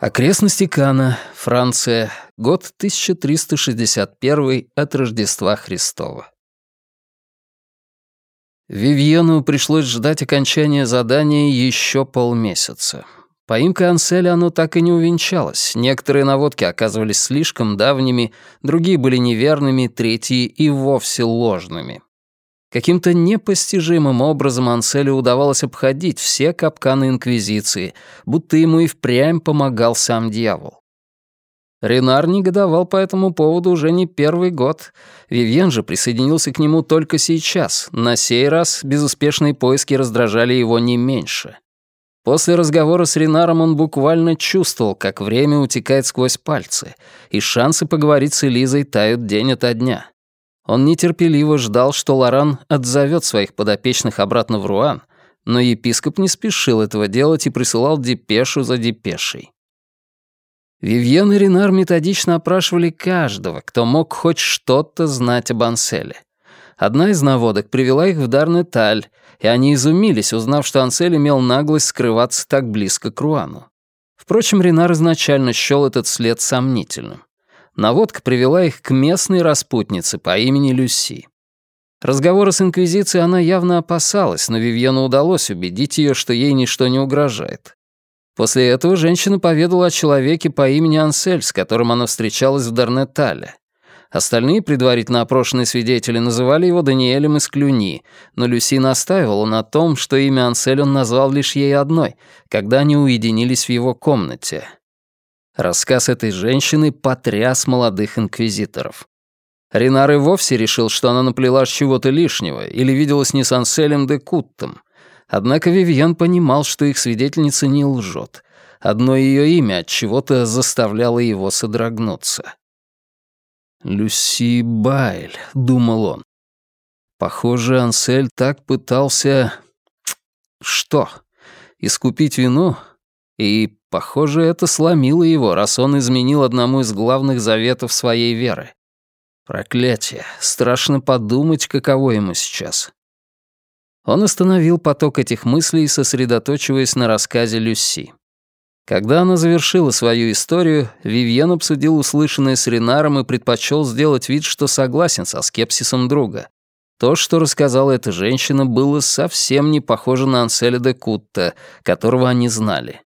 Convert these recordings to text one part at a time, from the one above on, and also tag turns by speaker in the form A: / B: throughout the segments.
A: Окрестности Кана, Франция, год 1361 от Рождества Христова. Вивьену пришлось ждать окончания задания еще полмесяца. Поимка Анселя оно так и не увенчалось. Некоторые наводки оказывались слишком давними, другие были неверными, третьи и вовсе ложными. Каким-то непостижимым образом Анселю удавалось обходить все капканы Инквизиции, будто ему и впрямь помогал сам дьявол. Ренар негодовал по этому поводу уже не первый год. Вивьен же присоединился к нему только сейчас. На сей раз безуспешные поиски раздражали его не меньше. После разговора с Ренаром он буквально чувствовал, как время утекает сквозь пальцы, и шансы поговорить с Элизой тают день ото дня. Он нетерпеливо ждал, что Лоран отзовет своих подопечных обратно в Руан, но епископ не спешил этого делать и присылал депешу за депешей. Вивьен и Ренар методично опрашивали каждого, кто мог хоть что-то знать об Анселе. Одна из наводок привела их в Дарнеталь, и они изумились, узнав, что Ансель имел наглость скрываться так близко к Руану. Впрочем, Ренар изначально счёл этот след сомнительным. Наводка привела их к местной распутнице по имени Люси. Разговора с Инквизицией она явно опасалась, но Вивьену удалось убедить ее, что ей ничто не угрожает. После этого женщина поведала о человеке по имени Ансель, с которым она встречалась в Дарнетале. Остальные предварительно опрошенные свидетели называли его Даниэлем из Клюни, но Люси настаивала на том, что имя Ансель он назвал лишь ей одной, когда они уединились в его комнате. Рассказ этой женщины потряс молодых инквизиторов. Ренар и вовсе решил, что она наплела чего-то лишнего или виделась не с Анселем де Куттом. Однако Вивьен понимал, что их свидетельница не лжет. Одно ее имя от чего-то заставляло его содрогнуться. «Люси Байль», — думал он. Похоже, Ансель так пытался... Что? Искупить вину? И Похоже, это сломило его, раз он изменил одному из главных заветов своей веры. Проклятие. Страшно подумать, каково ему сейчас. Он остановил поток этих мыслей, сосредоточиваясь на рассказе Люси. Когда она завершила свою историю, Вивьен обсудил услышанное с Ренаром и предпочел сделать вид, что согласен со скепсисом друга. То, что рассказала эта женщина, было совсем не похоже на Анселя де Кутта, которого они знали.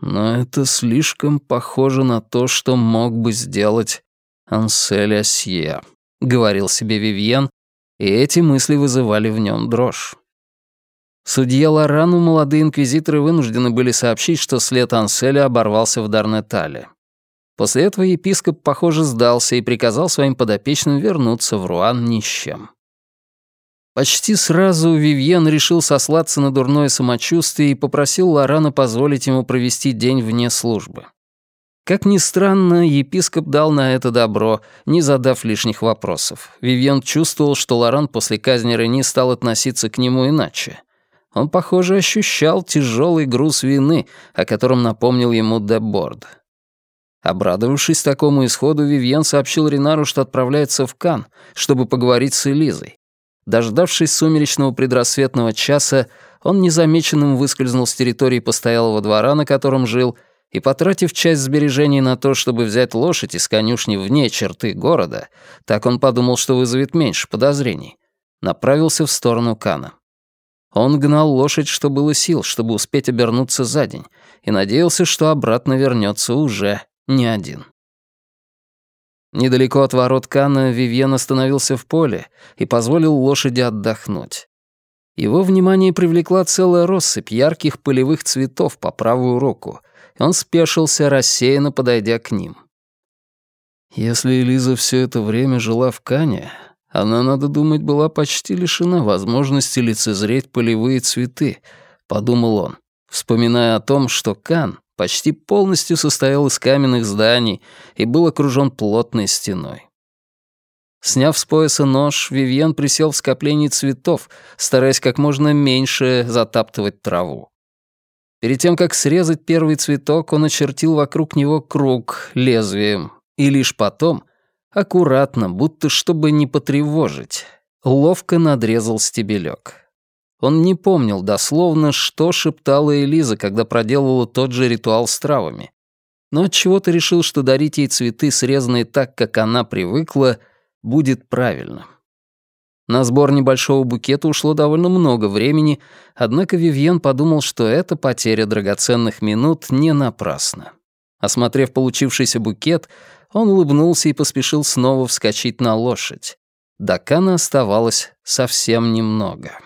A: Но это слишком похоже на то, что мог бы сделать Ансель Асье, говорил себе Вивьен, и эти мысли вызывали в нем дрожь. Судье Лорану молодые инквизиторы вынуждены были сообщить, что след Анселя оборвался в Дарнетале. После этого епископ, похоже, сдался и приказал своим подопечным вернуться в Руан ни с чем. Почти сразу Вивьен решил сослаться на дурное самочувствие и попросил Лорана позволить ему провести день вне службы. Как ни странно, епископ дал на это добро, не задав лишних вопросов. Вивьен чувствовал, что Лоран после казни Рени стал относиться к нему иначе. Он, похоже, ощущал тяжелый груз вины, о котором напомнил ему Деборд. Обрадовавшись такому исходу, Вивьен сообщил Ренару, что отправляется в Кан, чтобы поговорить с Элизой. Дождавшись сумеречного предрассветного часа, он незамеченным выскользнул с территории постоялого двора, на котором жил, и, потратив часть сбережений на то, чтобы взять лошадь из конюшни вне черты города, так он подумал, что вызовет меньше подозрений, направился в сторону Кана. Он гнал лошадь, что было сил, чтобы успеть обернуться за день, и надеялся, что обратно вернется уже не один. Недалеко от ворот Кана Вивьен остановился в поле и позволил лошади отдохнуть. Его внимание привлекла целая россыпь ярких полевых цветов по правую руку, и он спешился, рассеянно подойдя к ним. Если Элиза все это время жила в Кане, она, надо думать, была почти лишена возможности лицезреть полевые цветы, подумал он, вспоминая о том, что Кан почти полностью состоял из каменных зданий и был окружен плотной стеной. Сняв с пояса нож, Вивьен присел в скоплении цветов, стараясь как можно меньше затаптывать траву. Перед тем, как срезать первый цветок, он очертил вокруг него круг лезвием, и лишь потом, аккуратно, будто чтобы не потревожить, ловко надрезал стебелек. Он не помнил дословно, что шептала Элиза, когда проделывала тот же ритуал с травами. но отчего-то решил, что дарить ей цветы, срезанные так, как она привыкла, будет правильно. На сбор небольшого букета ушло довольно много времени, однако Вивьен подумал, что эта потеря драгоценных минут не напрасна. Осмотрев получившийся букет, он улыбнулся и поспешил снова вскочить на лошадь. До Кана оставалось совсем немного.